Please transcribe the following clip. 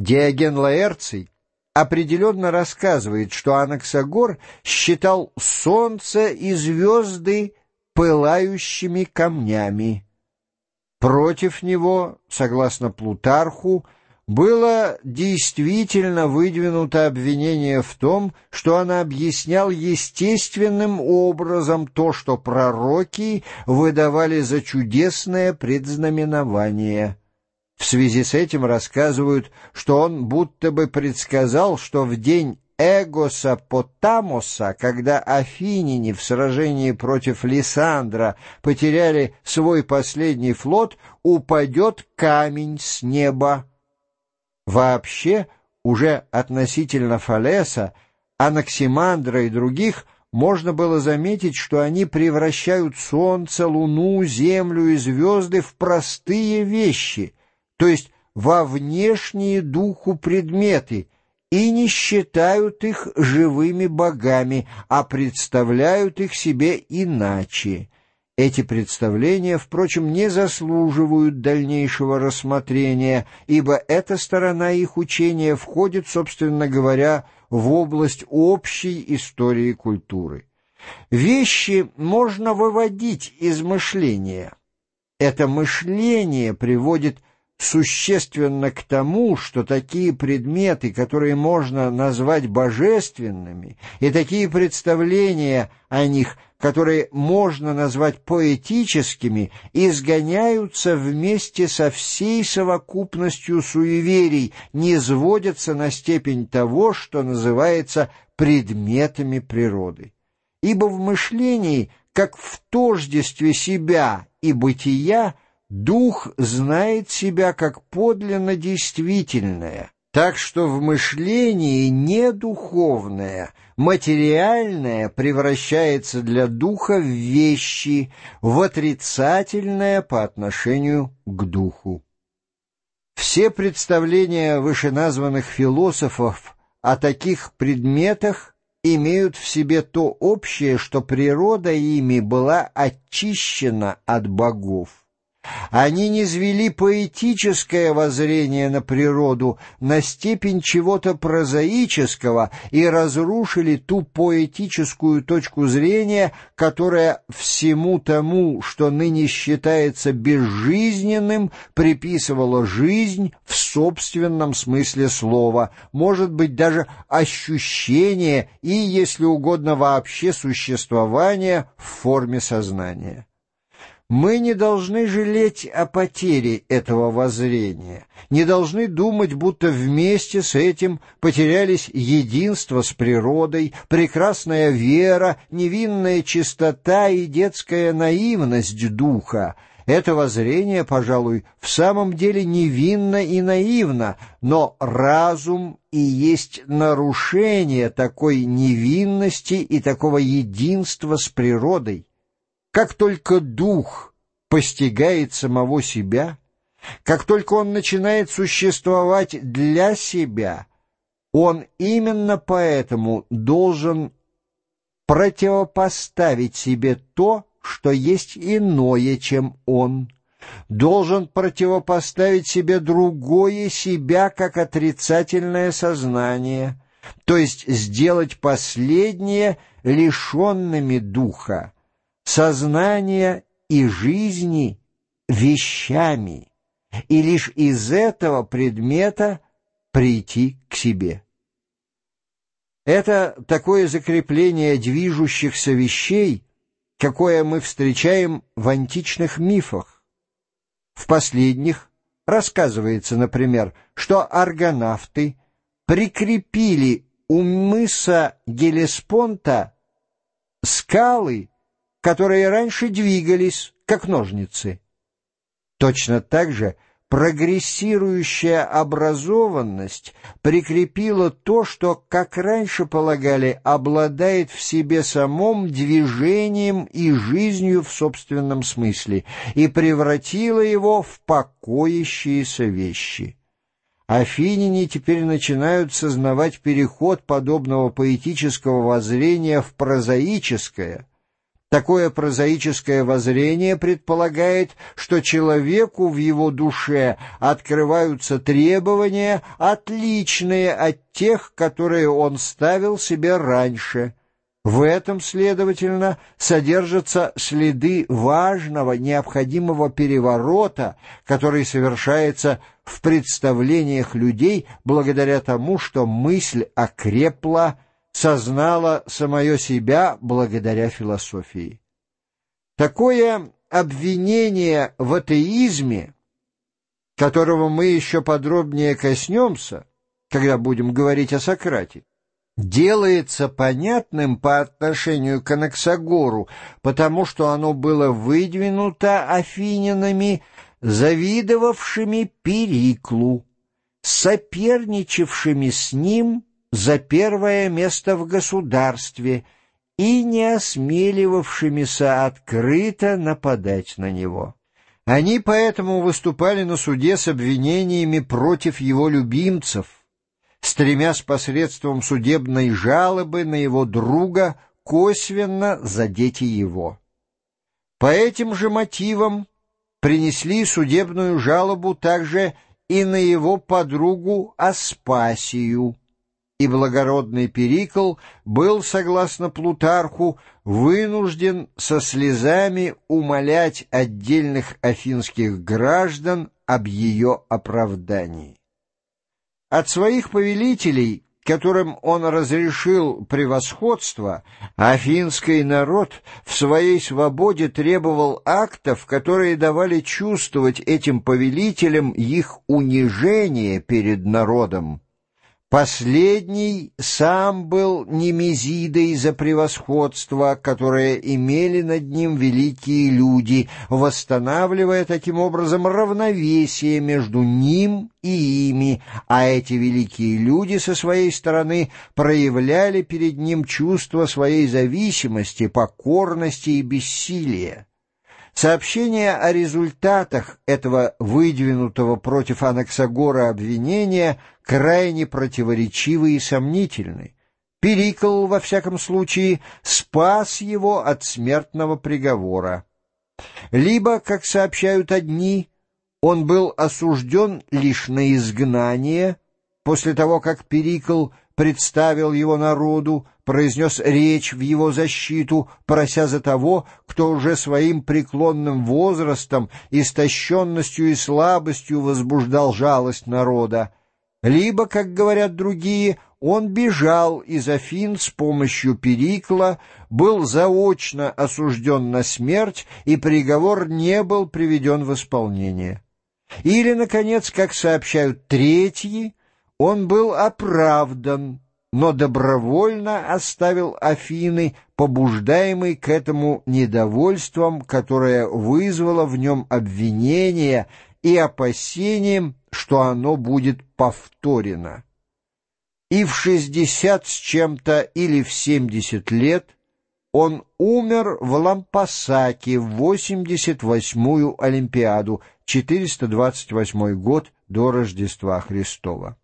Диоген Лаэрций определенно рассказывает, что Анаксагор считал солнце и звезды пылающими камнями. Против него, согласно Плутарху, было действительно выдвинуто обвинение в том, что она объяснял естественным образом то, что пророки выдавали за чудесное предзнаменование. В связи с этим рассказывают, что он будто бы предсказал, что в день Эгоса Потамоса, когда афиняне в сражении против Лисандра потеряли свой последний флот, упадет камень с неба. Вообще, уже относительно Фалеса, Анаксимандра и других можно было заметить, что они превращают солнце, луну, землю и звезды в простые вещи, то есть во внешние духу предметы, и не считают их живыми богами, а представляют их себе иначе. Эти представления, впрочем, не заслуживают дальнейшего рассмотрения, ибо эта сторона их учения входит, собственно говоря, в область общей истории культуры. Вещи можно выводить из мышления. Это мышление приводит существенно к тому, что такие предметы, которые можно назвать божественными, и такие представления о них, которые можно назвать поэтическими, изгоняются вместе со всей совокупностью суеверий, не сводятся на степень того, что называется предметами природы. Ибо в мышлении, как в тождестве себя и бытия, Дух знает себя как подлинно действительное, так что в мышлении недуховное, материальное превращается для духа в вещи, в отрицательное по отношению к духу. Все представления вышеназванных философов о таких предметах имеют в себе то общее, что природа ими была очищена от богов. Они низвели поэтическое воззрение на природу на степень чего-то прозаического и разрушили ту поэтическую точку зрения, которая всему тому, что ныне считается безжизненным, приписывала жизнь в собственном смысле слова, может быть, даже ощущение и, если угодно, вообще существование в форме сознания. Мы не должны жалеть о потере этого воззрения, не должны думать, будто вместе с этим потерялись единство с природой, прекрасная вера, невинная чистота и детская наивность духа. Это воззрение, пожалуй, в самом деле невинно и наивно, но разум и есть нарушение такой невинности и такого единства с природой. Как только дух постигает самого себя, как только он начинает существовать для себя, он именно поэтому должен противопоставить себе то, что есть иное, чем он, должен противопоставить себе другое себя как отрицательное сознание, то есть сделать последнее лишенными духа, сознания и жизни вещами, и лишь из этого предмета прийти к себе. Это такое закрепление движущихся вещей, какое мы встречаем в античных мифах. В последних рассказывается, например, что аргонавты прикрепили у мыса Гелеспонта скалы, которые раньше двигались, как ножницы. Точно так же прогрессирующая образованность прикрепила то, что, как раньше полагали, обладает в себе самом движением и жизнью в собственном смысле, и превратила его в покоящиеся вещи. Афиняне теперь начинают сознавать переход подобного поэтического воззрения в прозаическое – Такое прозаическое воззрение предполагает, что человеку в его душе открываются требования, отличные от тех, которые он ставил себе раньше. В этом, следовательно, содержатся следы важного, необходимого переворота, который совершается в представлениях людей благодаря тому, что мысль окрепла, сознала самое себя благодаря философии. Такое обвинение в атеизме, которого мы еще подробнее коснемся, когда будем говорить о Сократе, делается понятным по отношению к Анаксагору, потому что оно было выдвинуто афинянами, завидовавшими Периклу, соперничавшими с ним за первое место в государстве и не осмеливавшимися открыто нападать на него. Они поэтому выступали на суде с обвинениями против его любимцев, стремясь посредством судебной жалобы на его друга косвенно задеть его. По этим же мотивам принесли судебную жалобу также и на его подругу Аспасию, и благородный Перикл был, согласно Плутарху, вынужден со слезами умолять отдельных афинских граждан об ее оправдании. От своих повелителей, которым он разрешил превосходство, афинский народ в своей свободе требовал актов, которые давали чувствовать этим повелителям их унижение перед народом. Последний сам был немезидой за превосходство, которое имели над ним великие люди, восстанавливая таким образом равновесие между ним и ими, а эти великие люди со своей стороны проявляли перед ним чувство своей зависимости, покорности и бессилия. Сообщения о результатах этого выдвинутого против Анаксагора обвинения крайне противоречивы и сомнительны. Перикл, во всяком случае, спас его от смертного приговора. Либо, как сообщают одни, он был осужден лишь на изгнание, после того, как Перикл представил его народу, произнес речь в его защиту, прося за того, кто уже своим преклонным возрастом, истощенностью и слабостью возбуждал жалость народа. Либо, как говорят другие, он бежал из Афин с помощью Перикла, был заочно осужден на смерть, и приговор не был приведен в исполнение. Или, наконец, как сообщают третьи, он был оправдан, но добровольно оставил Афины, побуждаемый к этому недовольством, которое вызвало в нем обвинение и опасением, что оно будет повторено. И в шестьдесят с чем-то или в семьдесят лет он умер в Лампасаке в восемьдесят восьмую Олимпиаду, 428 год до Рождества Христова.